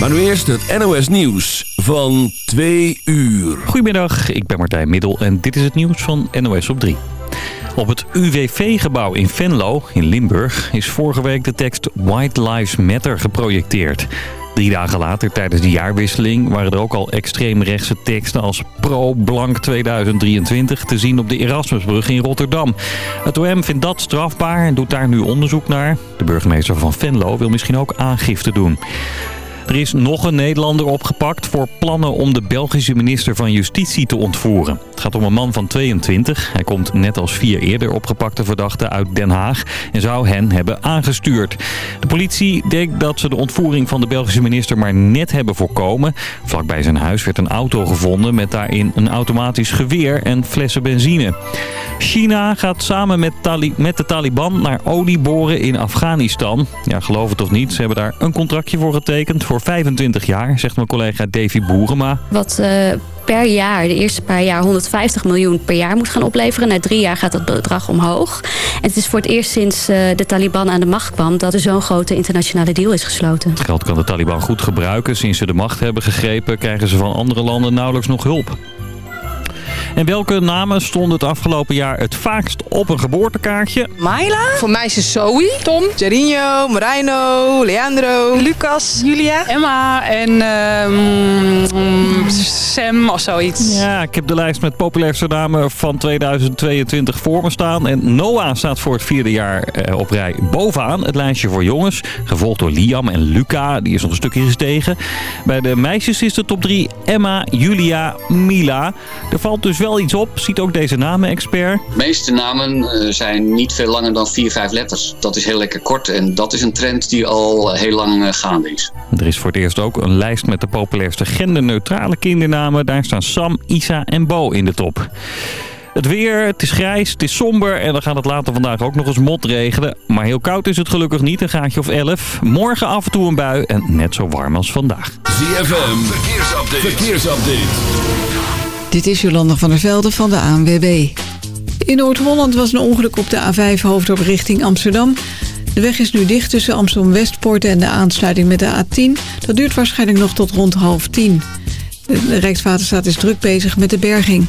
Maar nu eerst het NOS Nieuws van 2 uur. Goedemiddag, ik ben Martijn Middel en dit is het nieuws van NOS op 3. Op het UWV-gebouw in Venlo, in Limburg, is vorige week de tekst White Lives Matter geprojecteerd. Drie dagen later, tijdens de jaarwisseling, waren er ook al extreemrechtse teksten als pro-blank 2023 te zien op de Erasmusbrug in Rotterdam. Het OM vindt dat strafbaar en doet daar nu onderzoek naar. De burgemeester van Venlo wil misschien ook aangifte doen. Er is nog een Nederlander opgepakt voor plannen om de Belgische minister van Justitie te ontvoeren. Het gaat om een man van 22. Hij komt net als vier eerder opgepakte verdachten uit Den Haag en zou hen hebben aangestuurd. De politie denkt dat ze de ontvoering van de Belgische minister maar net hebben voorkomen. Vlakbij zijn huis werd een auto gevonden met daarin een automatisch geweer en flessen benzine. China gaat samen met, met de Taliban naar olie boren in Afghanistan. Ja, geloof het of niet, ze hebben daar een contractje voor getekend voor 25 jaar, zegt mijn collega Davy Boerema. Wat uh, per jaar, de eerste paar jaar, 150 miljoen per jaar moet gaan opleveren. Na drie jaar gaat dat bedrag omhoog. En het is voor het eerst sinds uh, de Taliban aan de macht kwam... dat er zo'n grote internationale deal is gesloten. Het geld kan de Taliban goed gebruiken. Sinds ze de macht hebben gegrepen krijgen ze van andere landen nauwelijks nog hulp. En welke namen stonden het afgelopen jaar het vaakst op een geboortekaartje? Myla. Voor mij is het Zoe. Tom. Gerino, Marino, Leandro. Lucas. Julia. Emma. En um, Sam of zoiets. Ja, ik heb de lijst met populairste namen van 2022 voor me staan. En Noah staat voor het vierde jaar op rij bovenaan. Het lijstje voor jongens. Gevolgd door Liam en Luca. Die is nog een stukje gestegen. Bij de meisjes is de top 3 Emma, Julia, Mila. Er valt dus wel iets op, ziet ook deze namen-expert. De meeste namen zijn niet veel langer dan 4, 5 letters. Dat is heel lekker kort en dat is een trend die al heel lang gaande is. Er is voor het eerst ook een lijst met de populairste genderneutrale kindernamen. Daar staan Sam, Isa en Bo in de top. Het weer, het is grijs, het is somber en dan gaat het later vandaag ook nog eens mot regenen. Maar heel koud is het gelukkig niet, een graadje of 11. Morgen af en toe een bui en net zo warm als vandaag. ZFM, verkeersupdate. verkeersupdate. Dit is Jolanda van der Velde van de ANWB. In Noord-Holland was een ongeluk op de A5 hoofddorp richting Amsterdam. De weg is nu dicht tussen Amsterdam-Westpoort en de aansluiting met de A10. Dat duurt waarschijnlijk nog tot rond half tien. De Rijkswaterstaat is druk bezig met de berging.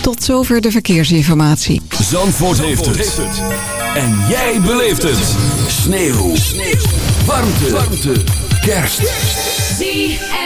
Tot zover de verkeersinformatie. Zandvoort, heeft, het. En jij beleeft het. Sneeuw. Sneeuw. Warmte. Warmte. Kerst. ZFM.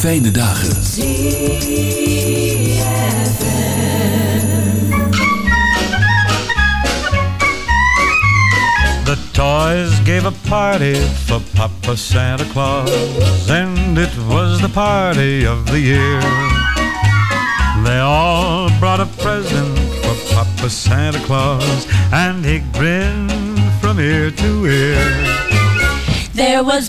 Fijne dagen. The toys gave a party for Papa Santa Claus, and it was the party of the year. They all brought a present for Papa Santa Claus, and he grinned from ear to ear. There was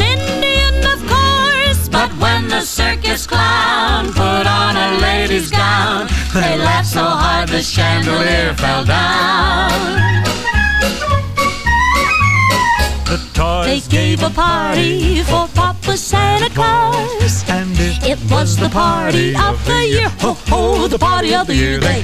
Indian, of course. But when the circus clown put on a lady's gown, they laughed so hard the chandelier fell down. The toys They gave a party for Papa Santa Claus. and it, It was the party of the year. Ho, ho, the party of the year. They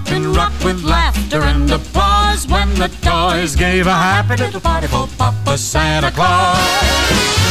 rocked with laughter and applause when the toys gave a happy little party for Papa Santa Claus.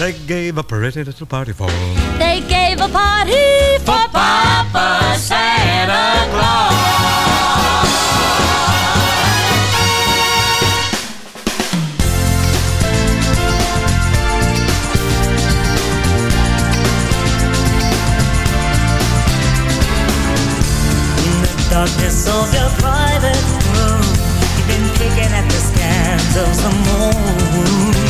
They gave a pretty little party for They gave a party for Papa Santa Claus. In the darkness of your private room. You've been picking at the scans of some wounds.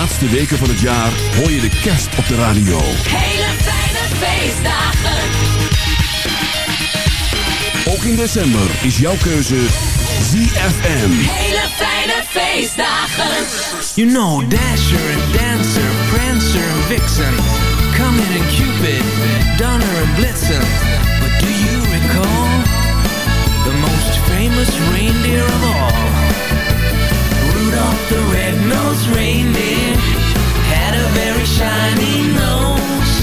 laatste weken van het jaar hoor je de kerst op de radio. Hele fijne feestdagen. Ook in december is jouw keuze ZFM. Hele fijne feestdagen. You know Dasher and Dancer, Prancer and Vixen. Coming in Cupid, Donner and Blitzen. But do you recall the most famous reindeer of all? the red-nosed reindeer had a very shiny nose.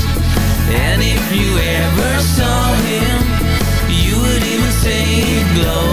And if you ever saw him, you would even say it glowed.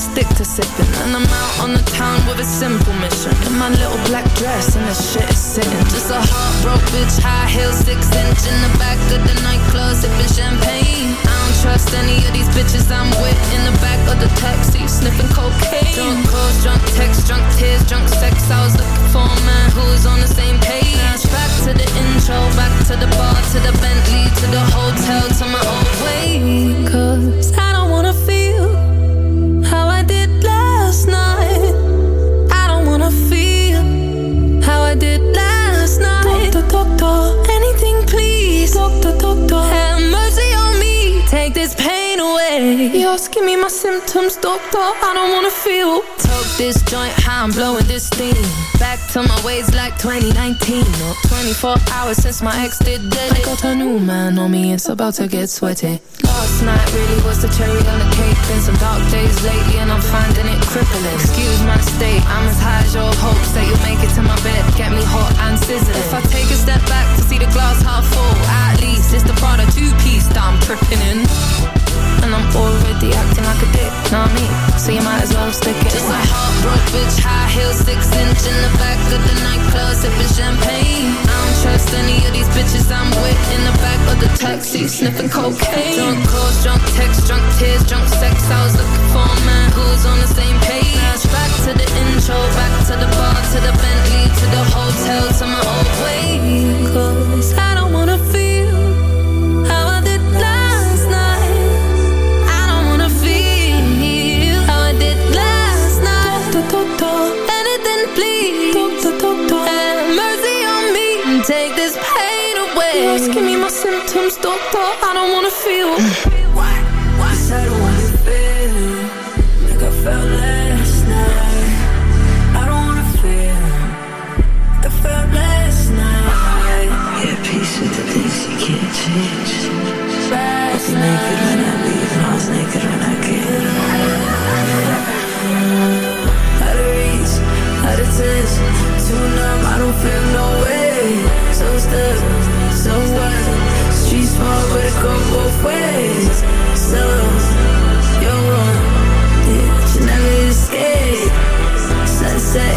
Stick to sipping. And I'm out on the town with a simple doctor. I don't wanna feel. Took this joint, how I'm blowing this steam. Back to my ways like 2019 or 24 hours since my ex did dead. I got a new man on me, it's about to get sweaty. Last night really was the cherry on the cake. Been some dark days lately and I'm finding it crippling. Excuse my state, I'm as high as your hopes that you'll make it to my bed. Get me hot and sizzling. If I take a step back to see the glass half full, at least it's the Prada two piece that I'm tripping in. And I'm already acting like a dick, know what I mean? So you might as well stick it. Just a heartbroken bitch, high heels, six inch in the back of the nightclub, sipping champagne. I don't trust any of these bitches I'm with in the back of the taxi, sniffing cocaine. Drunk calls, drunk texts, drunk tears, drunk sex. I was looking for a man who was on the same page. Back to the intro, back to the bar, to the Bentley, to the hotel, to my old way. Sometimes doctor, I don't wanna feel. Why? Why? I don't wanna feel. Like I felt last night. I don't wanna feel Like I felt last night. Yeah, peace with the things you can't change. I was naked when I leave I was naked when I came How to reach, how to touch, Too numb, I don't feel no way. So stuck. It's both ways. So you're one that you never. Sunset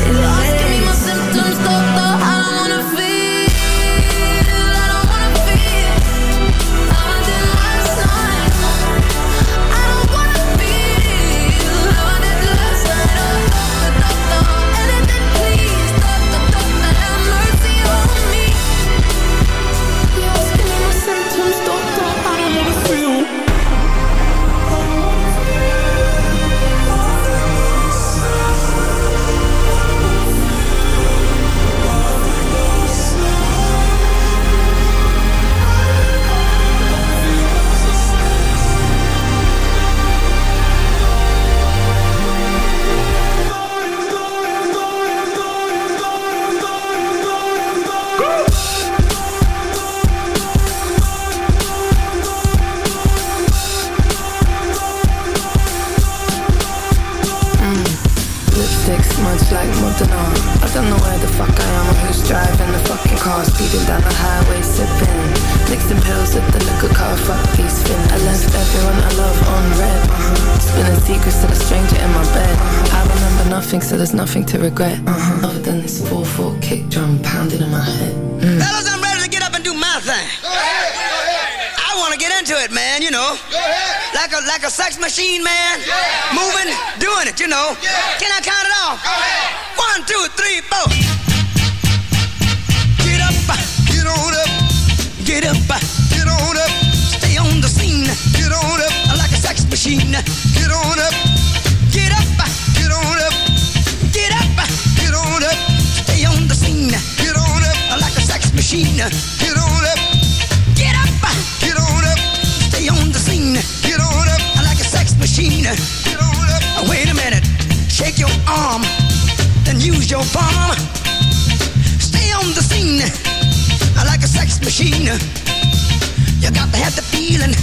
feeling.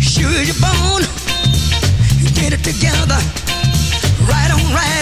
Sure you're born, you did it together. Right on, right.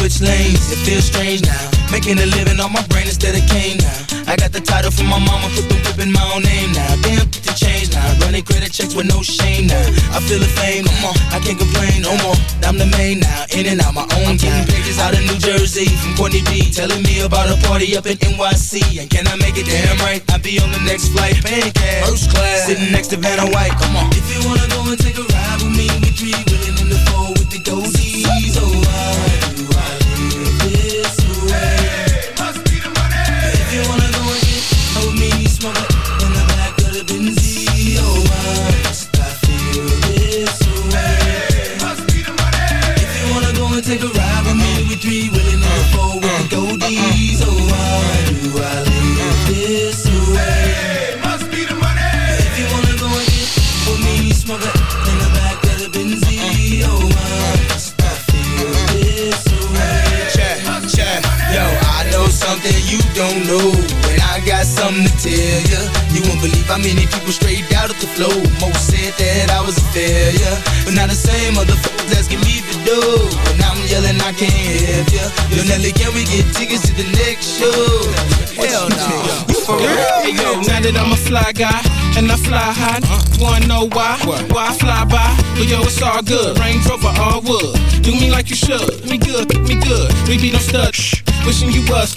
Switch lanes, it feels strange now. Making a living on my brain instead of cane now. I got the title from my mama, put the whip in my own name now. Damn, the change now. Running credit checks with no shame now. I feel the fame, come on, I can't complain no more. I'm the main now, in and out my own time. Pages out of New Jersey from Courtney B, telling me about a party up in NYC. And can I make it damn right? I'll be on the next flight, paying cash, first class, sitting next to Vanna White. Come on, if you wanna go and take a ride with me, we three willing in the four with the goldies. Oh, don't know. And I got something to tell ya. You won't believe how many people straight out of the flow. Most said that I was a failure. But now the same motherfuckers asking me to do. And I'm yelling, I can't help ya. Yo, Nelly, can we get tickets to the next show? Hell no. You for real? Hey yo, now that I'm a fly guy and I fly high, wanna know why? Why I fly by? But yo, it's all good. Range Rover, all wood. Do me like you should. Me good, me good. We be no stud. Wishing you was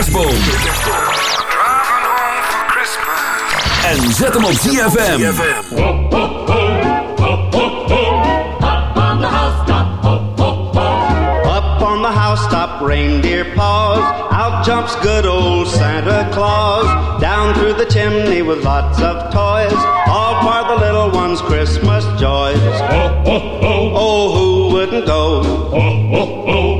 kerstboom. En zet hem op ZFM. Up on the housetop, reindeer paws. Out jumps good old Santa Claus. Down through the chimney with lots of toys. All for the little ones' Christmas joys. Oh, who wouldn't go? Who